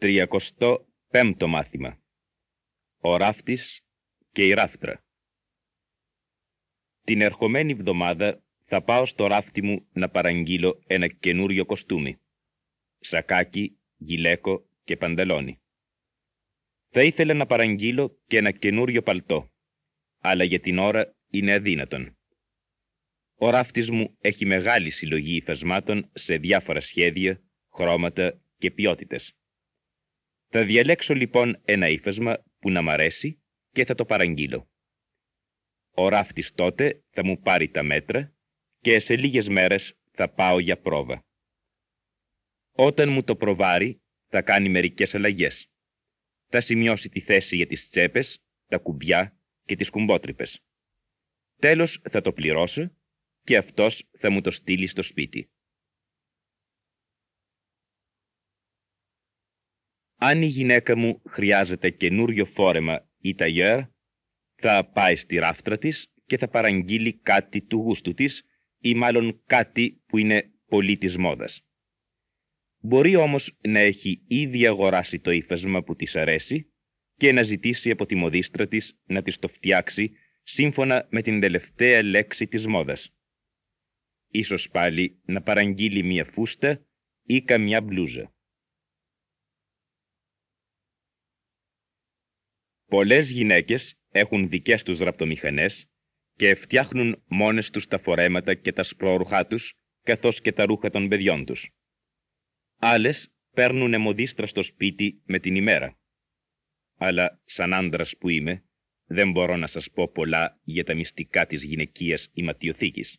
Τριακοστό πέμπτο μάθημα. Ο ράφτης και η ράφτρα. Την ερχομένη εβδομάδα θα πάω στο ράφτη μου να παραγγείλω ένα καινούριο κοστούμι. Σακάκι, γυλαίκο και παντελόνι. Θα ήθελα να παραγγείλω και ένα καινούριο παλτό, αλλά για την ώρα είναι αδύνατον. Ο ράφτης μου έχει μεγάλη συλλογή υφασμάτων σε διάφορα σχέδια, χρώματα και ποιότητες. Θα διαλέξω λοιπόν ένα ύφασμα που να μ' αρέσει και θα το παραγγείλω. Ο ράφτης τότε θα μου πάρει τα μέτρα και σε λίγες μέρες θα πάω για πρόβα. Όταν μου το προβάρει θα κάνει μερικές αλλαγές. Θα σημειώσει τη θέση για τις τσέπες, τα κουμπιά και τις κουμπότρυπες. Τέλος θα το πληρώσω και αυτός θα μου το στείλει στο σπίτι. Αν η γυναίκα μου χρειάζεται καινούριο φόρεμα ή ταγιέρ, θα πάει στη ράφτρα της και θα παραγγείλει κάτι του γούστου της ή μάλλον κάτι που είναι πολύ της μόδας. Μπορεί όμως να έχει ήδη αγοράσει το ύφασμα που της αρέσει και να ζητήσει από τη μοδίστρα της να της το φτιάξει σύμφωνα με την τελευταία λέξη της μόδας. Ίσως πάλι να παραγγείλει μία φούστα ή καμιά μπλούζα. Πολλές γυναίκες έχουν δικές τους ραπτομηχανές και φτιάχνουν μόνες τους τα φορέματα και τα σπρώρουχά τους, καθώς και τα ρούχα των παιδιών τους. Άλλες παίρνουν αιμοδίστρα στο σπίτι με την ημέρα. Αλλά σαν άντρας που είμαι, δεν μπορώ να σας πω πολλά για τα μυστικά της γυναικείας ηματιοθήκης.